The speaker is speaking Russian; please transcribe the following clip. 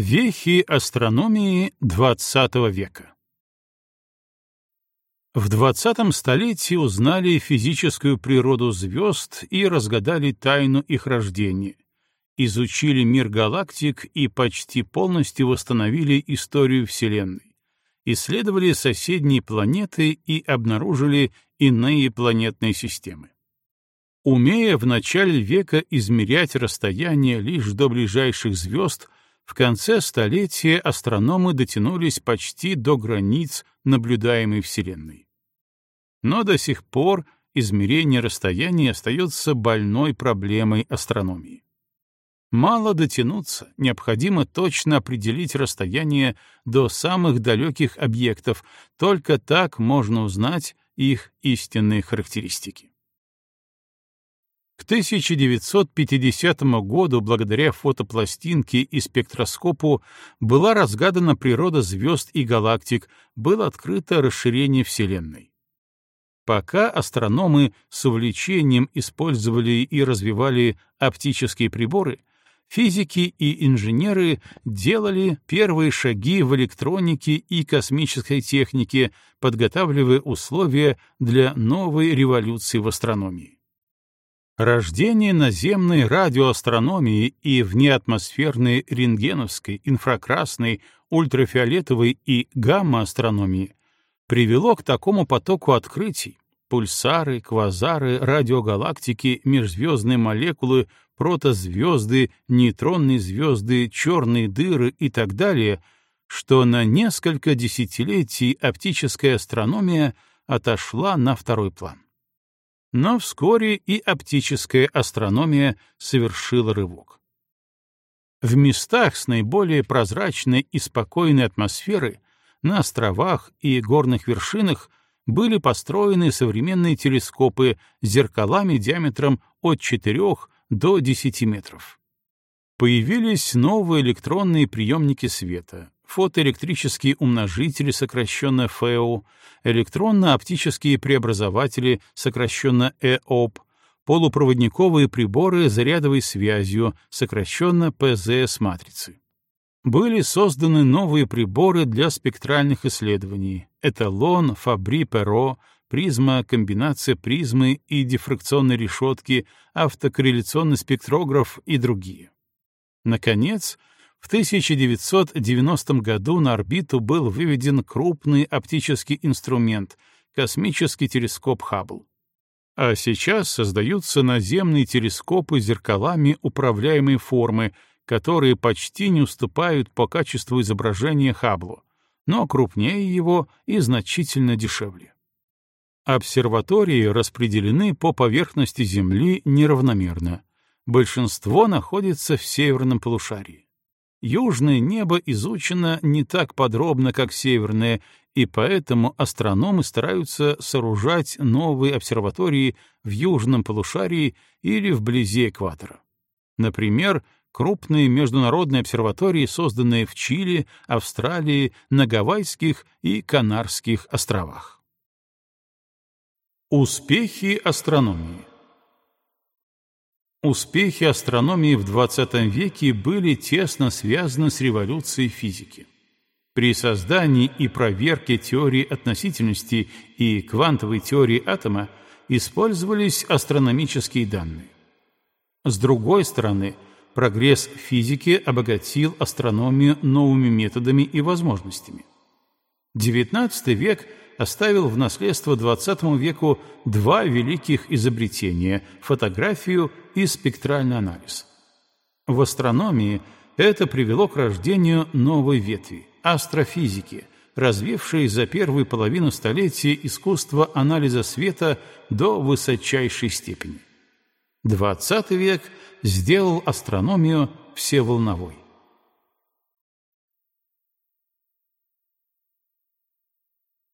Вехи астрономии XX века В XX столетии узнали физическую природу звезд и разгадали тайну их рождения, изучили мир галактик и почти полностью восстановили историю Вселенной, исследовали соседние планеты и обнаружили иные планетные системы. Умея в начале века измерять расстояние лишь до ближайших звезд, в конце столетия астрономы дотянулись почти до границ наблюдаемой Вселенной. Но до сих пор измерение расстояния остается больной проблемой астрономии. Мало дотянуться, необходимо точно определить расстояние до самых далеких объектов, только так можно узнать их истинные характеристики. К 1950 году, благодаря фотопластинке и спектроскопу, была разгадана природа звезд и галактик, было открыто расширение Вселенной. Пока астрономы с увлечением использовали и развивали оптические приборы, физики и инженеры делали первые шаги в электронике и космической технике, подготавливая условия для новой революции в астрономии. Рождение наземной радиоастрономии и внеатмосферной рентгеновской, инфракрасной, ультрафиолетовой и гамма-астрономии привело к такому потоку открытий, пульсары, квазары, радиогалактики, межзвездные молекулы, протозвезды, нейтронные звезды, черные дыры и так далее, что на несколько десятилетий оптическая астрономия отошла на второй план. Но вскоре и оптическая астрономия совершила рывок. В местах с наиболее прозрачной и спокойной атмосферой, на островах и горных вершинах были построены современные телескопы с зеркалами диаметром от 4 до 10 метров. Появились новые электронные приемники света, фотоэлектрические умножители, сокращенно ФЭО, электронно-оптические преобразователи, сокращенно ЭОП, полупроводниковые приборы зарядовой связью, сокращенно ПЗС-матрицы. Были созданы новые приборы для спектральных исследований — эталон, фабри-перо, призма, комбинация призмы и дифракционной решетки, автокорреляционный спектрограф и другие. Наконец, в 1990 году на орбиту был выведен крупный оптический инструмент — космический телескоп Хаббл. А сейчас создаются наземные телескопы с зеркалами управляемой формы, которые почти не уступают по качеству изображения Хабблу, но крупнее его и значительно дешевле. Обсерватории распределены по поверхности Земли неравномерно. Большинство находится в северном полушарии. Южное небо изучено не так подробно, как северное, и поэтому астрономы стараются сооружать новые обсерватории в южном полушарии или вблизи экватора. Например, крупные международные обсерватории, созданные в Чили, Австралии, на Гавайских и Канарских островах. Успехи астрономии Успехи астрономии в XX веке были тесно связаны с революцией физики. При создании и проверке теории относительности и квантовой теории атома использовались астрономические данные. С другой стороны, прогресс физики обогатил астрономию новыми методами и возможностями. XIX век — оставил в наследство XX веку два великих изобретения — фотографию и спектральный анализ. В астрономии это привело к рождению новой ветви — астрофизики, развившей за первую половину столетия искусство анализа света до высочайшей степени. XX век сделал астрономию всеволновой.